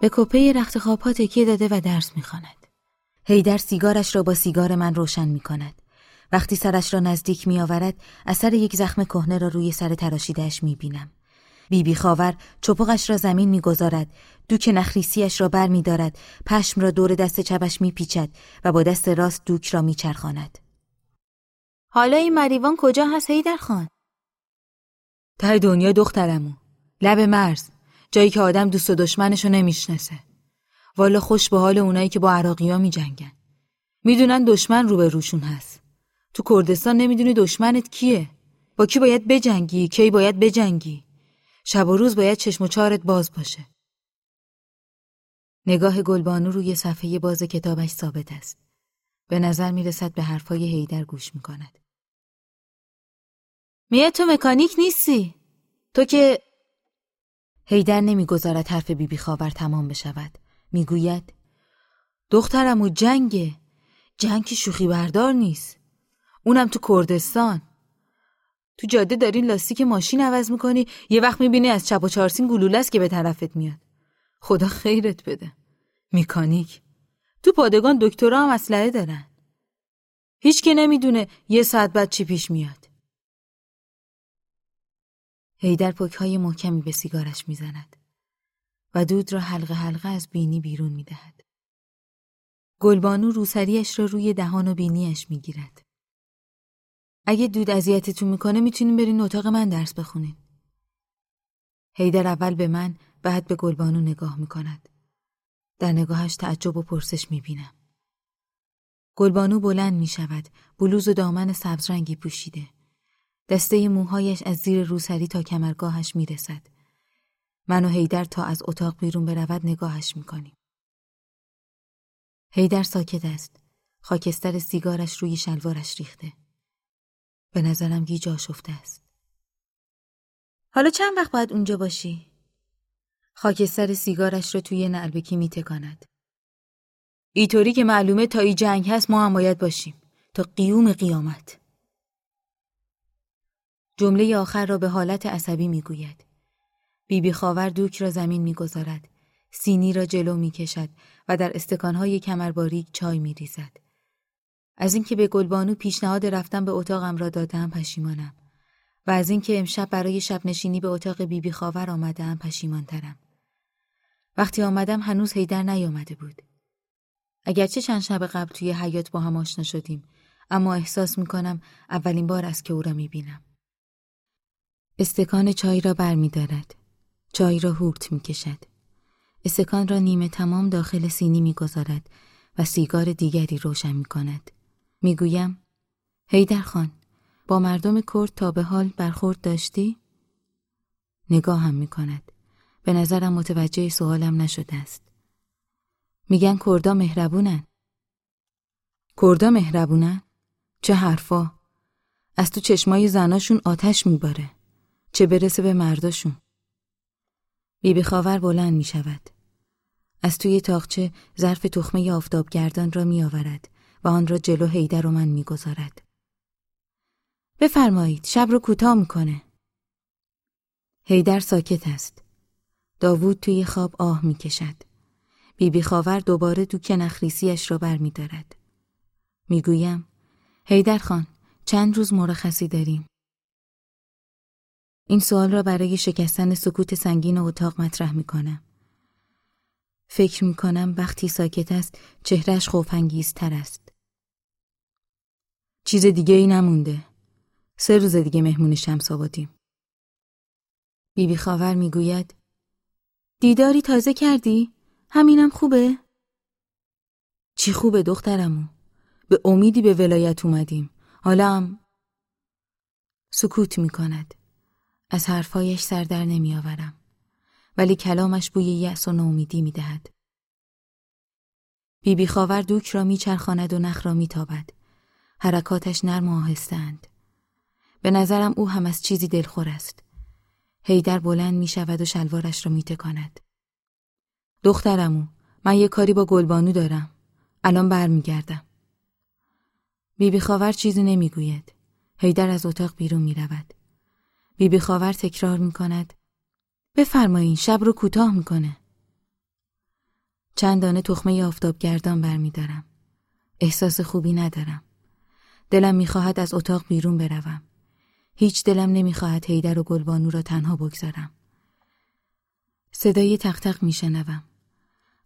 به کپه رخت خوابها تکیه داده و درس می‌خواند. هیدر سیگارش را با سیگار من روشن می کند. وقتی سرش را نزدیک می آورد اثر یک زخم کهنه را روی سر تراشیدهش می بینم. بیبی خاور چپقش را زمین می‌گذارد دوک نخریسیش را بر می دارد پشم را دور دست چپش می پیچد و با دست راست دوک را می چرخاند. حالا این مریوان کجا هست هیدر خان؟ ته دنیا دخترمو لب مرز جایی که آدم دوست و دشمنشو نمی‌شناسه والا خوش به حال اونایی که با عراقی ها می جنگن. می‌دونن دشمن رو به روشون هست. تو کردستان نمی‌دونی دشمنت کیه؟ با کی باید بجنگی؟ کی باید بجنگی؟ شب و روز باید چشم و چارت باز باشه. نگاه گلبانو روی صفحه باز کتابش ثابت است. به نظر می‌رسد به حرفای هیدر گوش می‌کند. میه تو مکانیک نیستی؟ تو که هیدر نمی‌گذارد حرف بیبی خاور تمام بشود. می‌گوید دخترم و جنگه. جنگ که شوخی بردار نیست. اونم تو کردستان. تو جاده دارین لاستیک ماشین عوض می‌کنی یه وقت می‌بینی از چپ و چارسین گلوله است که به طرفت میاد. خدا خیرت بده. میکانیک. تو پادگان دکترا هم اسلحه دارن. هیچ که نمی‌دونه یه ساعت بعد چی پیش میاد. هیدر پک های محکمی به سیگارش می‌زند و دود را حلقه حلقه از بینی بیرون می دهد. گلبانو روسریش را روی دهان و بینیش می گیرد. اگه دود اذیتتون می‌کنه می‌تونین برین اتاق من درس بخونین. هیدر اول به من بعد به گلبانو نگاه می‌کند. در نگاهش تعجب و پرسش می‌بینم. گلبانو بلند می شود، بلوز و دامن سبز رنگی پوشیده. دسته موهایش از زیر روسری تا کمرگاهش می رسد. من و هیدر تا از اتاق بیرون برود نگاهش می‌کنیم. هیدر ساکت است. خاکستر سیگارش روی شلوارش ریخته. به نظرم گیج آشفته است. حالا چند وقت باید اونجا باشی؟ خاکستر سیگارش را توی نعلبکی میتکاند. ایطوری که معلومه تا ای جنگ هست ما هم باید باشیم. تا قیوم قیامت. جمله آخر را به حالت عصبی می‌گوید. بیبی خاور دوک را زمین می‌گذارد. سینی را جلو می‌کشد و در استکانهای کمرباریک چای میریزد. از اینکه به گلبانو پیشنهاد رفتن به اتاقم را دادم پشیمانم و از اینکه امشب برای شب نشینی به اتاق بیبی خاور آمدم پشیمانترم. وقتی آمدم هنوز هیدر نیامده بود. اگرچه چند شب قبل توی حیات با هم آشنا شدیم اما احساس می‌کنم اولین بار است که او را می‌بینم. استکان چای را بر می چای را هورت می کشد. استکان را نیمه تمام داخل سینی می گذارد و سیگار دیگری روشن می کند. می گویم هیدر خان با مردم کرد تا به حال برخورد داشتی؟ نگاه هم می کند. به نظرم متوجه سوالم نشده است. میگن کردا مهربونن. کردا مهربونن؟ چه حرفا؟ از تو چشمای زناشون آتش میباره. چه برسه به مرداشون. بیبی خاور بلند می شود. از توی تاقچه ظرف تخمه آفتابگردان را می آورد و آن را جلو هیدر و من می گذارد. بفرمایید شب رو کوتاه می‌کنه. هیدر ساکت است. داوود توی خواب آه می کشد. بیبی خاور دوباره دوک نخریسیش را بر می دارد. می گویم هیدر خان چند روز مرخصی داریم. این سوال را برای شکستن سکوت سنگین اتاق مطرح می کنم. فکر می کنم وقتی ساکت است چهرش تر است. چیز دیگه ای نمونده. سه روز دیگه مهمون شمس آبادیم. بیبی خاور می گوید دیداری تازه کردی؟ همینم خوبه؟ چی خوبه دخترمو؟ به امیدی به ولایت اومدیم. حالا هم سکوت می کند. از حرفایش سر در نمی آورم. ولی کلامش بوی یأس و نومیدی می دهد. بیبی خاور دوک را میچرخاند و نخ را میتابد. حرکاتش نرم و آهستند. به نظرم او هم از چیزی دلخور است. هیدر بلند می شود و شلوارش را می تکاند. دخترمو من یه کاری با گلبانو دارم. الان برمیگردم. بیبی خاور چیزی نمی‌گوید. هیدر از اتاق بیرون می رود. بیبی خاور تکرار می کند. بفرمایین شب رو کوتاه می‌کنه. چند دانه تخمه آفتابگردان برمیدارم. احساس خوبی ندارم. دلم می‌خواهد از اتاق بیرون بروم. هیچ دلم نمی‌خواهد هیدر و گلبانو را تنها بگذارم. صدای تق تق میشنوم.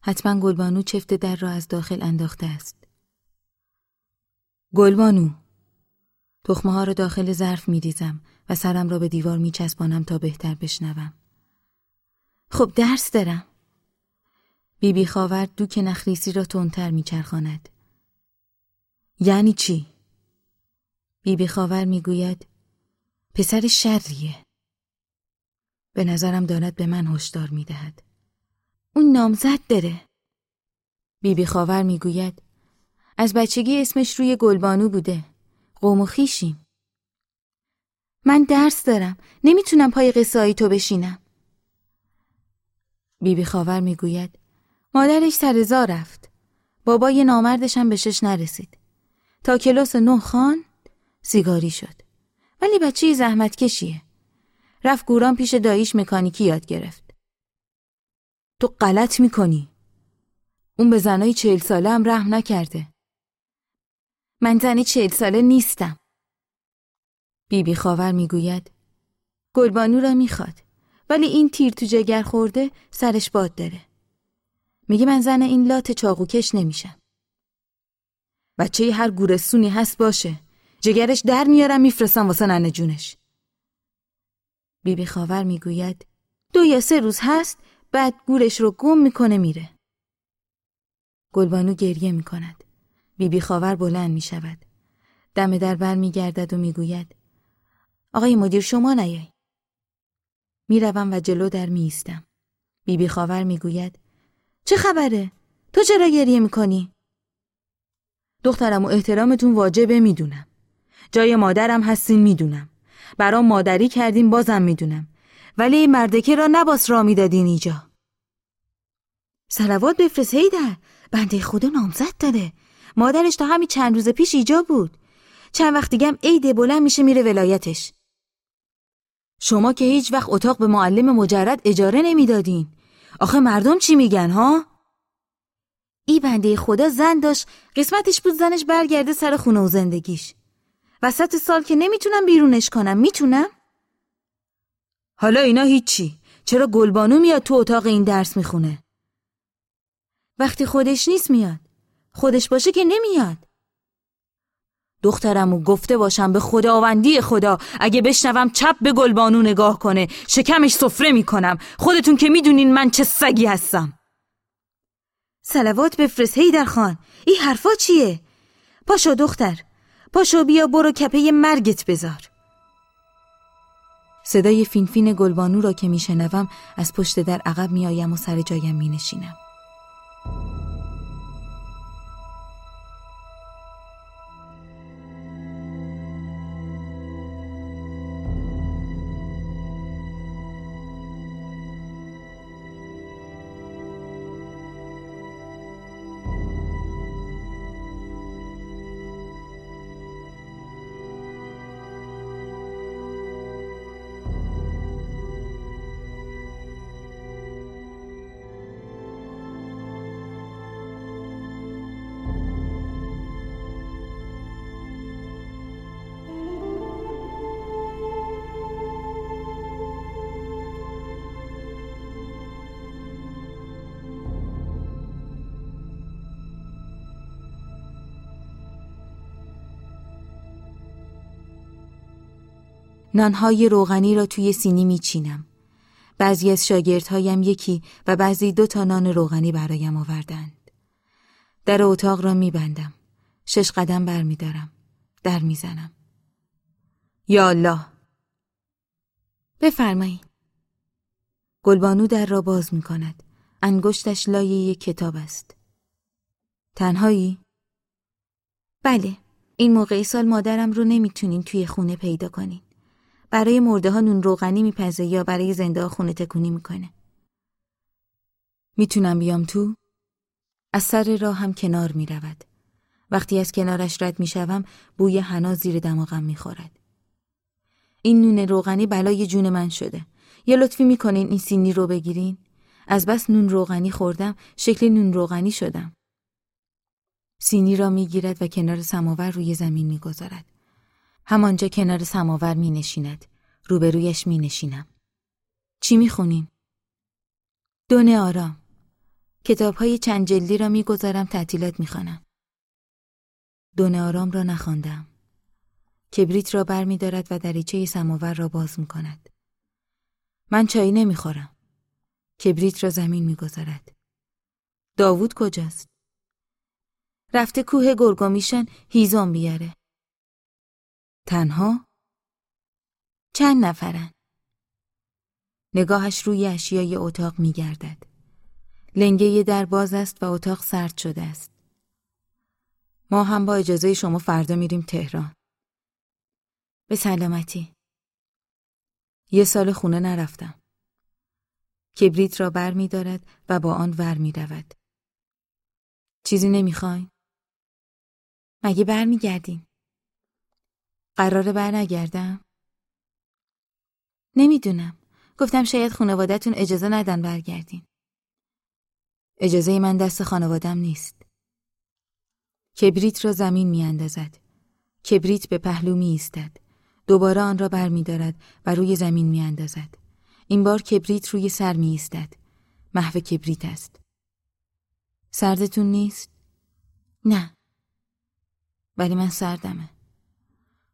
حتما گلبانو چفت در را از داخل انداخته است. گلبانو تخمه ها را داخل ظرف میریزم سرم را به دیوار میچسبانم تا بهتر بشنوم. خب درس دارم. بیبی بی خاور دوک نخریسی را تندتر میچرخاند. یعنی چی؟ بیبی بی خاور می‌گوید پسر شریه. به نظرم دارد به من هشدار می‌دهد. اون نامزد داره. بیبی بی خاور می‌گوید از بچگی اسمش روی گلبانو بوده. قوم و خیشیم. من درس دارم. نمی‌تونم پای قصه تو بشینم. بیبی بی خاور می‌گوید مادرش سر رفت. بابا یه نامردشم بهشش نرسید. تا کلاس نه خان سیگاری شد. ولی بچه زحمت کشیه. رفت گوران پیش داییش مکانیکی یاد گرفت. تو غلط می‌کنی. اون به زنای چهل ساله هم رحم نکرده. من زنی چهل ساله نیستم. بیبی بی خاور می‌گوید گلبانو را می‌خواد ولی این تیر تو جگر خورده سرش باد داره. میگه من زن این لات چاقوکش نمیشم. بچه هر گورستونی هست باشه. جگرش در میارم میفرستم واسه ننه جونش. بیبی خاور می‌گوید دو یا سه روز هست بعد گورش رو گم می‌کنه میره. گلبانو گریه می‌کند. بیبی خاور بلند می‌شود. دم در بر میگردد و می‌گوید آقای مدیر شما نیای. می‌روم و جلو در میستم. بیبی خاور می‌گوید چه خبره؟ تو چرا گریه می‌کنی؟ دخترم و احترامتون واجبه می‌دونم. جای مادرم هستین می‌دونم. برام مادری کردین بازم می‌دونم. ولی این مردکه را نباس را می‌دادین اینجا. سلوات بفرست هیدر. بنده خدا نامزد داره. مادرش تا همین چند روز پیش ایجا بود. چند وقت دیگه هم عید بلند میشه میره ولایتش. شما که هیچ وقت اتاق به معلم مجرد اجاره نمی‌دادین. آخه مردم چی میگن ها؟ ای بنده خدا زن داشت قسمتش بود زنش برگرده سر خونه و زندگیش. وسط سال که نمی‌تونم بیرونش کنم می‌تونم؟ حالا اینا هیچی چرا گلبانو میاد تو اتاق این درس می‌خونه؟ وقتی خودش نیست میاد خودش باشه که نمیاد دخترمو گفته باشم به خداوندی خدا. اگه بشنوم چپ به گلبانو نگاه کنه. شکمش سفره می‌کنم. خودتون که می‌دونین من چه سگی هستم. سلوات بفرست هیدر خان. این حرفا چیه؟ پاشو دختر. پاشو بیا برو کپه مرگت بذار. صدای فینفین گلبانو را که میشنوم از پشت در عقب میآیم و سر جایم مینشینم. نانهای روغنی را توی سینی میچینم. بعضی از شاگردهایم یکی و بعضی دو تا نان روغنی برایم آوردند. در اتاق را میبندم. شش قدم برمیدارم. در می‌زنم. یا الله بفرمایید. گلبانو در را باز می کند. انگشتش لایه یک کتاب است. تنهایی؟ بله. این موقع سال مادرم رو نمی‌تونین توی خونه پیدا کنین. برای مرده ها نون روغنی میپزه یا برای زنده ها خونه تکونی می‌کنه. می‌تونم بیام تو؟ از سر راه هم کنار می‌رود. وقتی از کنارش رد می‌شوم بوی حنا زیر دماغم می‌خورد. این نون روغنی بلای جون من شده. یه لطفی می‌کنین این سینی رو بگیرین؟ از بس نون روغنی خوردم شکل نون روغنی شدم. سینی را می‌گیرد و کنار سماور روی زمین می‌گذارد. همانجا کنار سماور می نشیند. روبرویش می نشینم. چی می خونین؟ دونه آرام. کتاب های چند جلدی را می‌گذارم تعطیلات می‌خوانم. دونه آرام را نخواندم. کبریت را بر می دارد و دریچه سماور را باز می کند. من چای نمی‌خورم. کبریت را زمین می‌گذارد. داوود کجاست؟ رفته کوه گرگومیشن هیزم بیاره. تنها؟ چند نفرن؟ نگاهش روی اشیای اتاق میگردد. لنگه در باز است و اتاق سرد شده است. ما هم با اجازه شما فردا میریم تهران. به سلامتی. یه سال خونه نرفتم. کبریت را بر می دارد و با آن ور می رود. چیزی نمی‌خواین؟ مگه بر می گردین؟ قراره بر نگردم؟ نمی‌دونم. گفتم شاید خانوادتون اجازه ندن برگردین. اجازه من دست خانوادم نیست. کبریت را زمین می اندازد. کبریت به پهلو می ایستد. دوباره آن را بر می و روی زمین می اندازد. این بار کبریت روی سر می ایستد. محو کبریت است. سردتون نیست؟ نه. ولی من سردمه.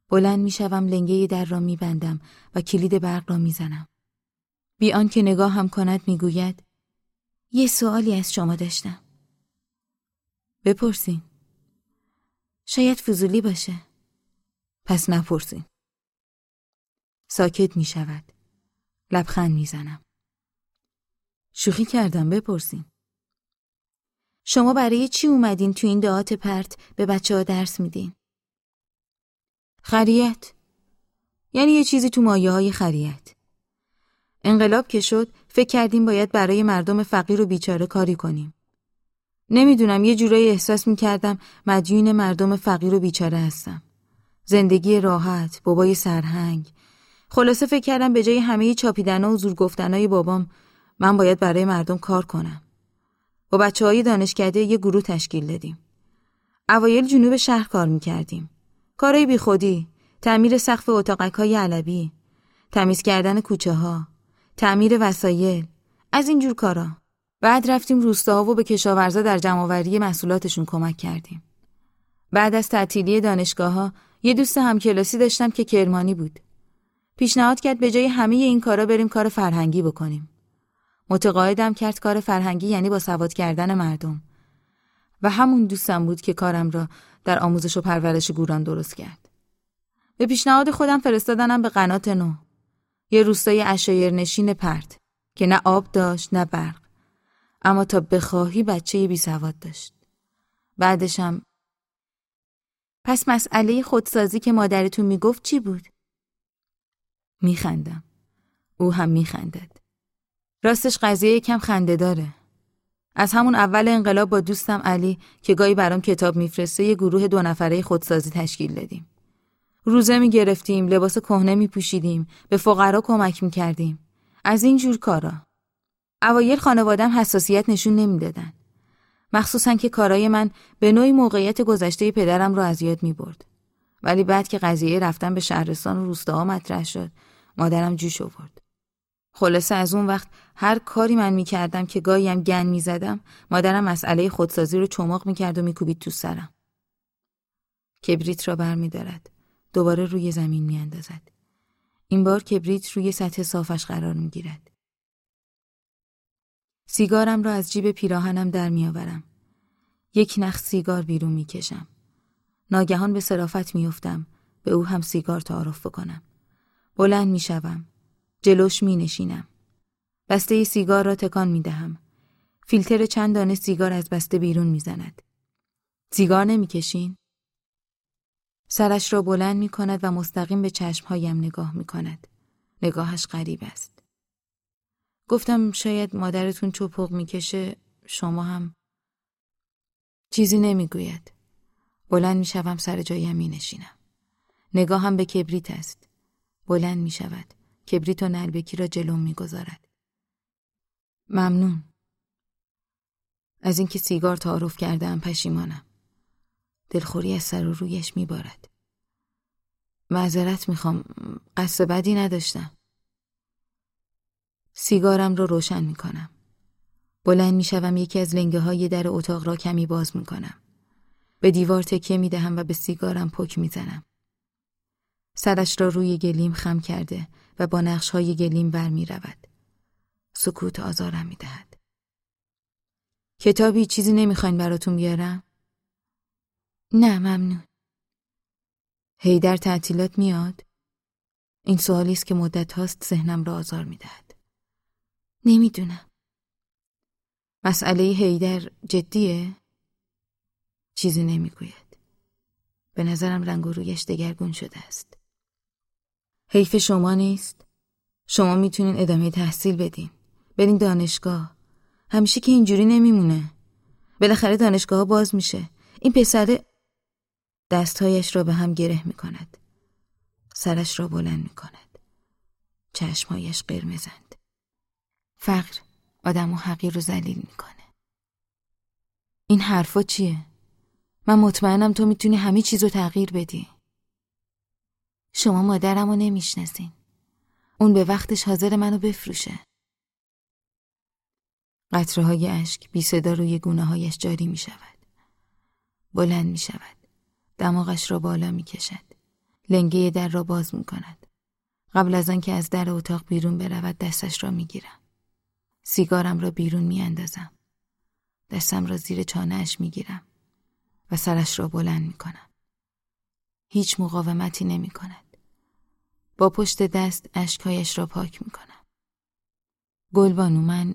بلند می شوم لنگه در را می بندم و کلید برق را می زنم. بی آنکه نگاه هم کند می گوید یه سوالی از شما داشتم. بپرسین. شاید فضولی باشه. پس نپرسین. ساکت می شود. لبخند می زنم. شوخی کردم بپرسین. شما برای چی اومدین تو این دعات پرت به بچه ها درس میدین؟ خریت. یعنی یه چیزی تو مایه های خریت. انقلاب که شد فکر کردیم باید برای مردم فقیر و بیچاره کاری کنیم. نمی‌دونم یه جورایی احساس می‌کردم مدیون مردم فقیر و بیچاره هستم. زندگی راحت بابای سرهنگ. خلاصه فکر کردم به جای همه چاپیدن و زور گفتنهای بابام من باید برای مردم کار کنم. با بچه های دانشکده یه گروه تشکیل دادیم. اوایل جنوب شهر کار می‌کردیم. کارای بی خودی، تعمیر سقف اتاقک های علبی، تمیز کردن کوچه ها، تعمیر وسایل، از اینجور کارا. بعد رفتیم روستاها و به کشاورزا در جمعآوری محصولاتشون کمک کردیم. بعد از تعطیلی دانشگاه ها یه دوست همکلاسی داشتم که کرمانی بود. پیشنهاد کرد به جای همه این کارا بریم کار فرهنگی بکنیم. متقاعدم کرد کار فرهنگی یعنی با سواد کردن مردم. و همون دوستم بود که کارم را در آموزش و پرورش گوران درست کرد. به پیشنهاد خودم فرستادنم به قنات نو. یه روستای اشایر نشین پرت که نه آب داشت نه برق. اما تا بخواهی بچه بی سواد داشت. بعدشم پس مسئله خودسازی که مادرتون می‌گفت چی بود؟ میخندم. او هم میخندد. راستش قضیه کم خنده داره. از همون اول انقلاب با دوستم علی که گاهی برام کتاب میفرسته یه گروه دو نفره خودسازی تشکیل دادیم. روزه می گرفتیم، لباس کهنه می پوشیدیم، به فقرا کمک می کردیم. از این جور کارا. اوایل خانوادم حساسیت نشون نمی‌دادن. مخصوصا که کارای من به نوعی موقعیت گذشته پدرم رو از یاد می برد. ولی بعد که قضیه رفتن به شهرستان و روستاها مطرح شد، مادرم جوش آورد. خلاصه از اون وقت هر کاری من می‌کردم که گاهیم گن می‌زدم مادرم مسئله خودسازی رو چماق می‌کرد و میکوبید تو سرم. کبریت را بر میدارد. دوباره روی زمین میاندازد. این بار کبریت روی سطح صافش قرار می‌گیرد. سیگارم را از جیب پیراهنم در میآورم. یک نخ سیگار بیرون می‌کشم. ناگهان به صرافت میافتم. به او هم سیگار تعارف بکنم. بلند می‌شوم. جلوش می نشینم. بسته سیگار را تکان می دهم. فیلتر چند دانه سیگار از بسته بیرون می زند. سیگار نمی کشین؟ سرش را بلند می کند و مستقیم به چشمهایم نگاه می کند. نگاهش غریب است. گفتم شاید مادرتون چپق می‌کشه شما هم چیزی نمی‌گوید. بلند می‌شوم سر جایم می نشینم. نگاهم به کبریت است. بلند می شود. کبریت و نلبکی را جلوم می‌گذارد. ممنون. از اینکه سیگار تعارف کردم پشیمانم. دلخوری از سر و رویش میبارد. معذرت می‌خوام. قصد بدی نداشتم. سیگارم رو روشن می‌کنم. بلند می‌شوم یکی از لنگه های در اتاق را کمی باز می‌کنم. به دیوار تکیه می‌دهم و به سیگارم پک می‌زنم. سرش را روی گلیم خم کرده و با نقش های گلیم بر می رود. سکوت آزارم می دهد. کتابی چیزی نمی‌خواین براتون بیارم؟ نه ممنون. هیدر تعطیلات میاد؟ این سوالی است که مدت هاست ذهنم را آزار می دهد. نمی‌دونم. مسئله هیدر جدیه؟ چیزی نمی‌گوید. به نظرم رنگ و رویش دگرگون شده است. حیف شما نیست؟ شما می‌تونین ادامه تحصیل بدین. برین دانشگاه. همیشه که اینجوری نمیمونه. بالاخره دانشگاه باز میشه. این پسر دستهایش را به هم گره می‌کند. سرش را بلند می‌کند. چشمهایش قرمزند. فقر آدم و حقیر رو زلیل می‌کنه. این حرفا چیه؟ من مطمئنم تو می‌تونی همه چیز رو تغییر بدی. شما مادرم رو نمی‌شناسین. اون به وقتش حاضر منو بفروشه. قطره های اشک بی صدا روی گونه هایش جاری می شود. بلند می شود. دماغش را بالا می کشد. لنگه در را باز می کند. قبل از آنکه از در اتاق بیرون برود دستش را می گیرم. سیگارم را بیرون می اندازم. دستم را زیر چانهش می گیرم و سرش را بلند می کنم. هیچ مقاومتی نمی کند. با پشت دست اشکهایش را پاک می کنم. گلبانو من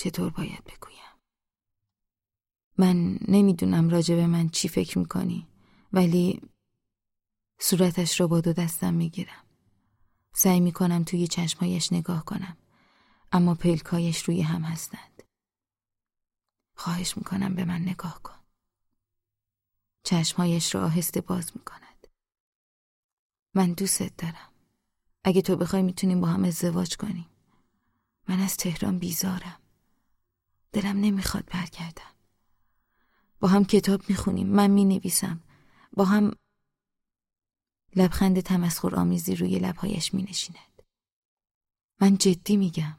چطور باید بگویم؟ من نمی‌دونم راجع به من چی فکر می‌کنی ولی صورتش را با دو دستم می‌گیرم. سعی می‌کنم توی چشمهایش نگاه کنم اما پلکایش روی هم هستند. خواهش می‌کنم به من نگاه کن. چشمهایش را آهسته باز می‌کند. من دوستت دارم. اگه تو بخوای می‌تونیم با هم ازدواج کنیم. من از تهران بیزارم. دلم نمی‌خواد برگردم. با هم کتاب می‌خونیم. من می‌نویسم. با هم لبخند تمسخر آمیزی روی لبهایش مینشیند. من جدی میگم.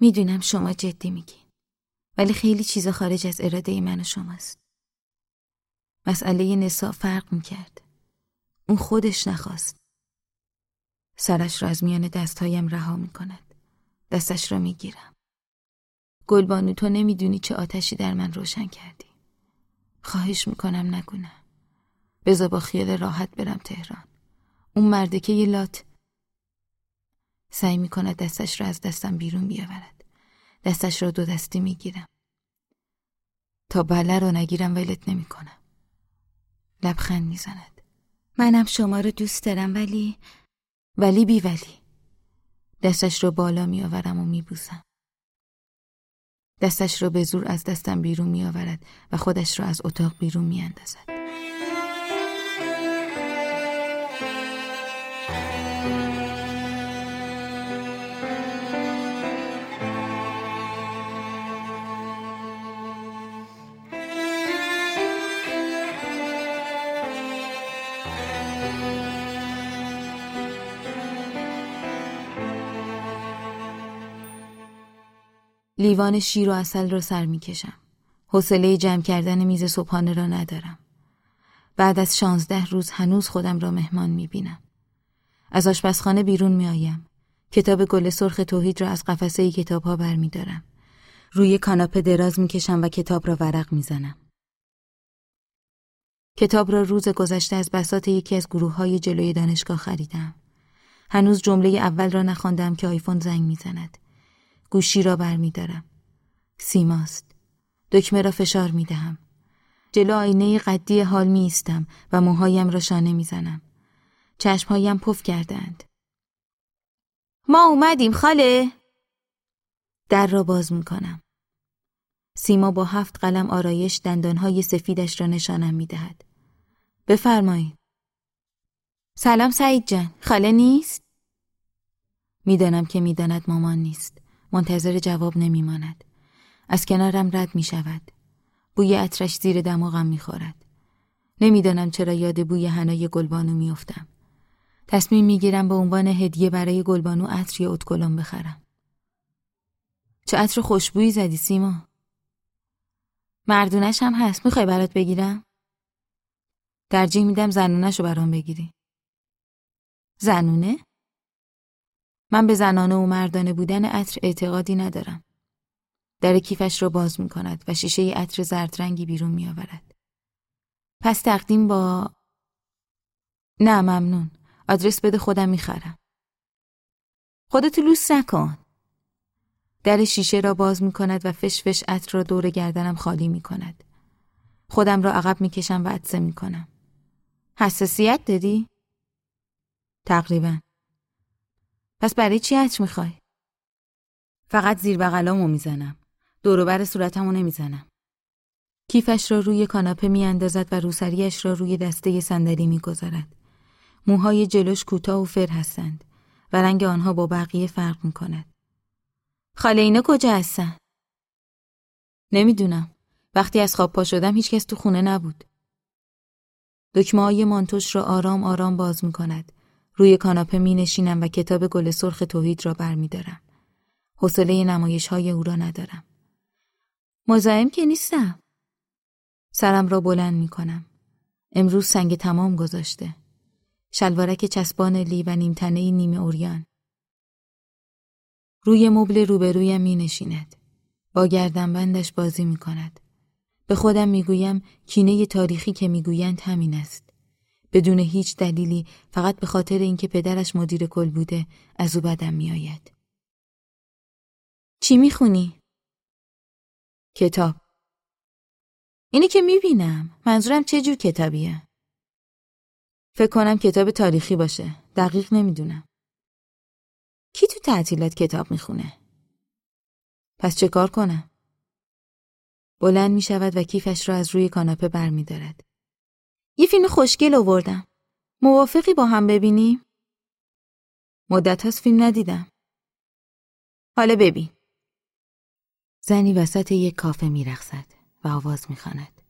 می‌دونم شما جدی میگین. ولی خیلی چیزا خارج از اراده من و شماست. مسئله نسا فرق می‌کرد. اون خودش نخواست. سرش را از میان دستهایم رها می‌کند. دستش را می‌گیرم. گلبانو تو نمی‌دونی چه آتشی در من روشن کردی. خواهش می‌کنم نگونه. بذار با خیال راحت برم تهران. اون مردکه یه لات سعی می‌کند دستش را از دستم بیرون بیاورد. دستش را دو دستی می‌گیرم. تا بله رو نگیرم ولت نمی‌کنم. لبخند می‌زند. منم شما رو دوست دارم ولی ولی بی ولی. دستش رو بالا میآورم و میبوسم. دستش را به زور از دستم بیرون میآورد و خودش را از اتاق بیرون میاندازد. لیوان شیر و اصل را سر می کشم. حوصله جمع کردن میز صبحانه را ندارم. بعد از شانزده روز هنوز خودم را مهمان می بینم. از آشپزخانه بیرون می آیم. کتاب گل سرخ توحید را از قفسه کتاب ها بر می دارم. روی کاناپه دراز می کشم و کتاب را ورق می زنم. کتاب را روز گذشته از بسات یکی از گروه های جلوی دانشگاه خریدم. هنوز جمله اول را نخواندم که آیفون زنگ می‌زند. گوشی را بر می دارم. سیماست. دکمه را فشار می دهم. جلو آینه قدی حال می ایستم و موهایم را شانه می زنم. چشمهایم پف کردند. ما اومدیم خاله. در را باز می کنم. سیما با هفت قلم آرایش دندانهای سفیدش را نشانم می دهد. بفرمایید. سلام سعید جان. خاله نیست؟ می‌دانم که می‌داند مامان نیست منتظر جواب نمیماند. از کنارم رد می شود بوی عطرش زیر دماغم می‌خورد. نمی‌دانم چرا یاد بوی هنای گلبانو میافتم. تصمیم می‌گیرم به عنوان هدیه برای گلبانو عطر یا اتکلم بخرم. چه عطر خوشبویی زدی سیما؟ مردونش هم هست. می‌خوای برات بگیرم؟ ترجیح میدم زنونش رو برام بگیری. زنونه؟ من به زنانه و مردانه بودن عطر اعتقادی ندارم در کیفش را باز می کند و شیشه عطر زرد رنگی بیرون می آورد. پس تقدیم با نه ممنون آدرس بده خودم می‌خرم خودتو لوس نکن در شیشه را باز می کند و فش فش عطر را دور گردنم خالی می کند. خودم را عقب می کشم و عدسه می کنم. حساسیت داری؟ تقریبا. پس برای چی عطر می‌خوای؟ فقط زیر بغلامو می‌زنم. دوروبر صورتمو نمی‌زنم. کیفش را روی کاناپه میاندازد و روسریش را روی دسته صندلی می‌گذارد. موهای جلوش کوتاه و فر هستند و رنگ آنها با بقیه فرق می‌کند. خاله اینا کجا هستن؟ نمی‌دونم. وقتی از خواب پا شدم هیچکس تو خونه نبود. دکمه های مانتوش را آرام آرام باز می کند. روی کاناپه می نشینم و کتاب گل سرخ توحید را بر می دارم. حوصله نمایش های او را ندارم. مزاحم که نیستم. سرم را بلند می کنم. امروز سنگ تمام گذاشته. شلوارک چسبان لی و نیمتنه نیمه اوریان. روی مبل روبرویم می نشیند. با گردنبندش بازی می کند. به خودم می گویم کینه تاریخی که می گویند همین است. بدون هیچ دلیلی فقط به خاطر اینکه پدرش مدیر کل بوده از او بدم می آید. چی می خونی؟ کتاب. اینی که می بینم. منظورم چه جور کتابیه؟ فکر کنم کتاب تاریخی باشه. دقیق نمی‌دونم. کی تو تعطیلات کتاب می‌خونه؟ پس چه کار کنم؟ بلند می شود و کیفش را از روی کاناپه بر می دارد. یه فیلم خوشگل آوردم. موافقی با هم ببینیم؟ مدت هاست فیلم ندیدم. حالا ببین. زنی وسط یک کافه می رخصد و آواز می خاند.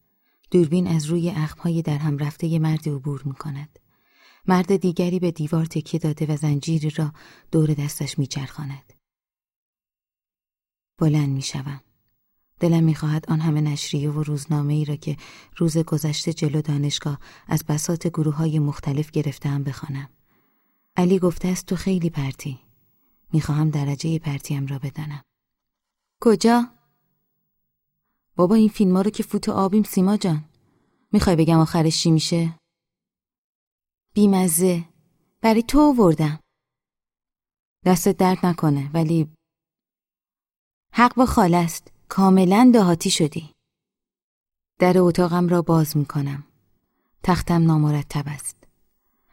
دوربین از روی اخمهای در هم رفته ی مرد عبور می کند. مرد دیگری به دیوار تکیه داده و زنجیری را دور دستش میچرخاند. بلند می‌شوم. دلم می‌خواهد آن همه نشریه و روزنامه ای را که روز گذشته جلو دانشگاه از بسات گروه های مختلف گرفتم بخوانم. علی گفته است تو خیلی پرتی. می‌خواهم درجه پرتیم را بدانم. کجا؟ بابا این فیلم ها رو که فوت آبیم سیما جان. می‌خوای بگم آخرش چی میشه؟ بیمزه برای تو آوردم دستت درد نکنه ولی حق با خاله است کاملا دهاتی شدی در اتاقم را باز می کنم تختم نامرتب است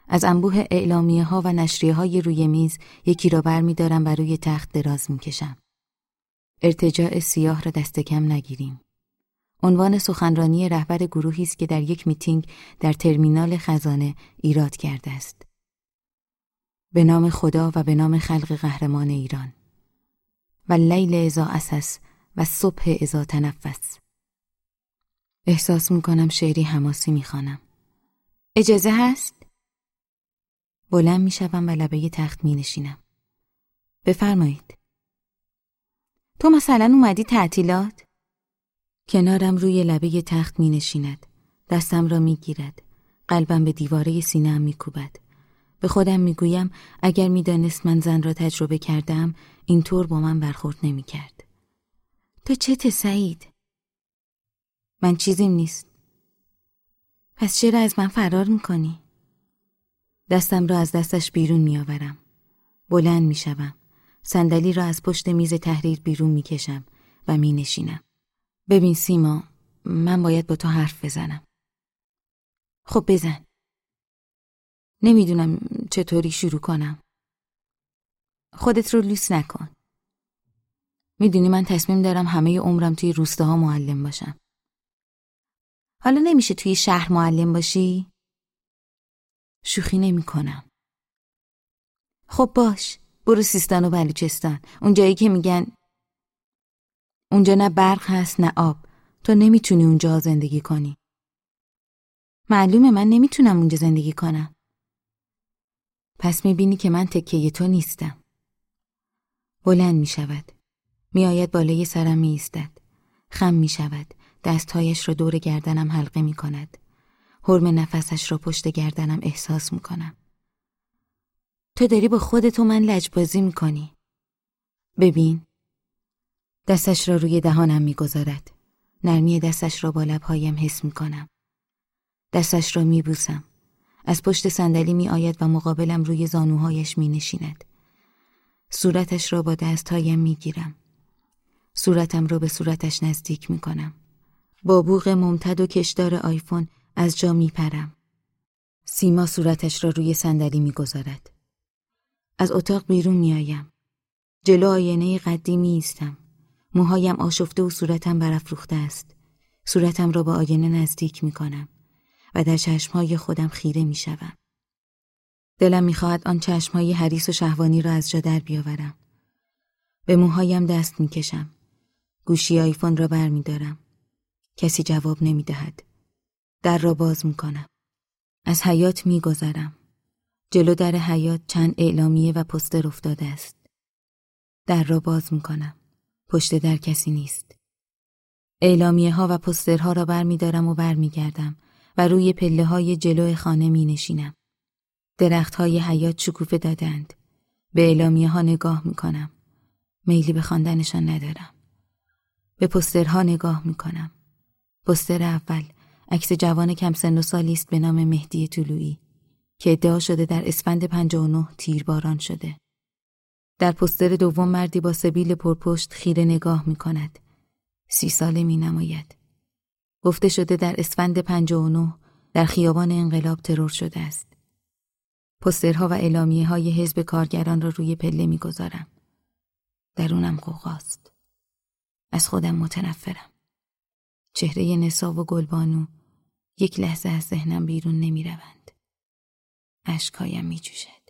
از انبوه اعلامیه ها و نشریه های روی میز یکی را بر می دارم و روی تخت دراز می کشم. ارتجاع سیاه را دست کم نگیریم. عنوان سخنرانی رهبر گروهی است که در یک میتینگ در ترمینال خزانه ایراد کرده است. به نام خدا و به نام خلق قهرمان ایران واللیل اذا عسعس والصبح اذا تنفس احساس می‌کنم شعری حماسی می‌خوانم. اجازه هست؟ بلند می‌شوم و لبه تخت مینشینم. بفرمایید. تو مثلا اومدی تعطیلات؟ کنارم روی لبه تخت می نشیند. دستم را می گیرد. قلبم به دیواره سینه‌ام می کوبد. به خودم می گویم اگر می دانست من زن را تجربه کردم اینطور با من برخورد نمی کرد. تو چته سعید؟ من چیزیم نیست. پس چرا از من فرار می‌کنی؟ دستم را از دستش بیرون میآورم. بلند می‌شوم. صندلی را از پشت میز تحریر بیرون می‌کشم و می نشینم. ببین سیما من باید با تو حرف بزنم خب بزن نمی‌دونم چطوری شروع کنم خودت رو لیس نکن می‌دونی من تصمیم دارم همه عمرم توی روستاها معلم باشم. حالا نمیشه توی شهر معلم باشی؟ شوخی نمی کنم. خب باش برو سیستان و بلوچستان. اونجایی که میگن اونجا نه برق هست نه آب. تو نمی‌تونی اونجا زندگی کنی. معلومه من نمی‌تونم اونجا زندگی کنم. پس می‌بینی که من تکیه تو نیستم. بلند می‌شود. میآید بالای سرم میایستد. خم می‌شود. دستهایش را دور گردنم حلقه می‌کند. حرم نفسش را پشت گردنم احساس می‌کنم. تو داری با خودتو من لجبازی می‌کنی. ببین. دستش را روی دهانم می‌گذارد. نرمی دستش را با لبهایم حس می‌کنم. دستش را میبوسم. از پشت صندلی می آید و مقابلم روی زانوهایش می نشیند. صورتش را با دستهایم می گیرم. صورتم را به صورتش نزدیک می کنم. با بوغ ممتد و کشدار آیفون از جا می پرم. سیما صورتش را روی صندلی می گذارد. از اتاق بیرون می آیم. جلو آینه قدی می ایستم. موهایم آشفته و صورتم برافروخته است. صورتم را با آینه نزدیک می کنم. و در چشمهای خودم خیره می شوم. دلم می‌خواهد آن چشمهای حریس و شهوانی را از جا در بیاورم. به موهایم دست می‌کشم. گوشی آیفون را بر می دارم. کسی جواب نمی دهد. در را باز می کنم. از حیات می گذرم. جلو در حیات چند اعلامیه و پستر افتاده است. در را باز می کنم. پشت در کسی نیست. اعلامیه ها و پسترها را بر می دارم و بر می گردم و روی پله های جلو خانه می نشینم. درخت های حیات شکوفه دادند. به اعلامیه ها نگاه می کنم. میلی به خواندنشان ندارم. به پسترها نگاه می کنم. پستر اول عکس جوان کم سن و سالی است به نام مهدی طلوعی که ادعا شده در اسفند 59 تیرباران شده. در پستر دوم مردی با سبیل پرپشت خیره نگاه می کند. سی ساله می نماید. گفته شده در اسفند 59 در خیابان انقلاب ترور شده است. پسترها و اعلامیه های حزب کارگران را روی پله می‌گذارم. درونم قوقاست. از خودم متنفرم. چهره نسا و گلبانو یک لحظه از ذهنم بیرون نمی روند. اشکایم می جوشد.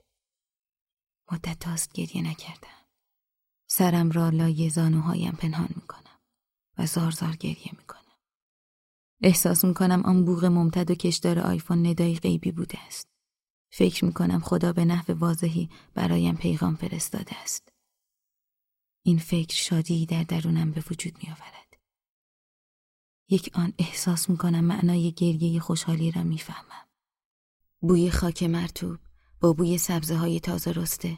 مدت تاست گریه نکردم. سرم را لای زانوهایم پنهان می کنم و زار زار گریه می کنم. احساس می‌کنم آن بوغ ممتد و کشدار آیفون ندای غیبی بوده است. فکر می‌کنم خدا به نحو واضحی برایم پیغام فرستاده است. این فکر شادی در درونم به وجود میآورد. یک آن احساس می‌کنم معنای گریه خوشحالی را می‌فهمم. بوی خاک مرتوب با بوی سبزه های تازه رسته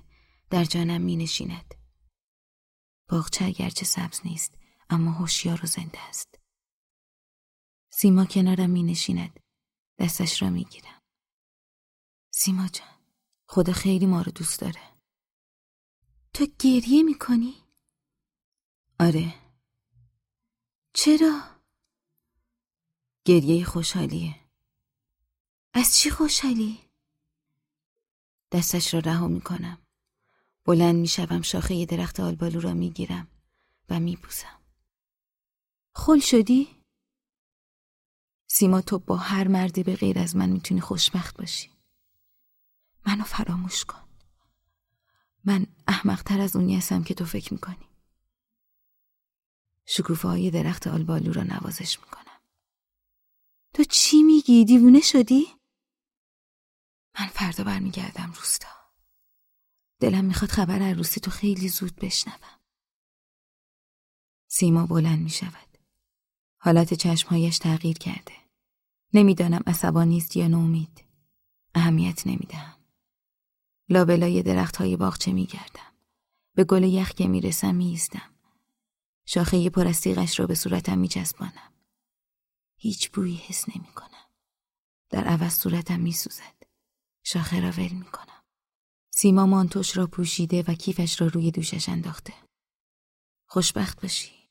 در جانم می نشیند. باغچه اگرچه سبز نیست اما هوشیار و زنده است. سیما کنارم می نشیند. دستش را می گیرم. سیما جان خدا خیلی ما رو دوست داره. تو گریه می کنی؟ آره. چرا؟ گریه خوشحالیه. از چی خوشحالی؟ دستش را رها می کنم. بلند می شوم شاخه درخت آلبالو را می گیرم و می بوسم. خل شدی؟ سیما تو با هر مردی به غیر از من می‌تونی خوشبخت باشی منو فراموش کن من احمقتر از اونی هستم که تو فکر می‌کنی شکوفه های درخت آلبالو را نوازش می‌کنم. تو چی میگی؟ دیوونه شدی؟ من فردا برمیگردم روستا. دلم می‌خواد خبر عروسی تو خیلی زود بشنوم. سیما بلند می‌شود. حالت چشمهایش تغییر کرده. نمی‌دانم عصبانی است یا نومید اهمیت نمی‌دهم. لابلای درخت های باغچه میگردم. به گل یخ که می‌رسم میایستم. شاخه پرستیقش را به صورتم میچسبانم. هیچ بویی حس نمی‌کنم. در عوض صورتم میسوزد. شاخه را ول می‌کنم. سیما مانتوش را پوشیده و کیفش را روی دوشش انداخته. خوشبخت باشی.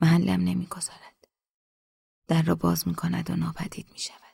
محلم نمی‌گذارد. در را باز می کند و ناپدید می شود.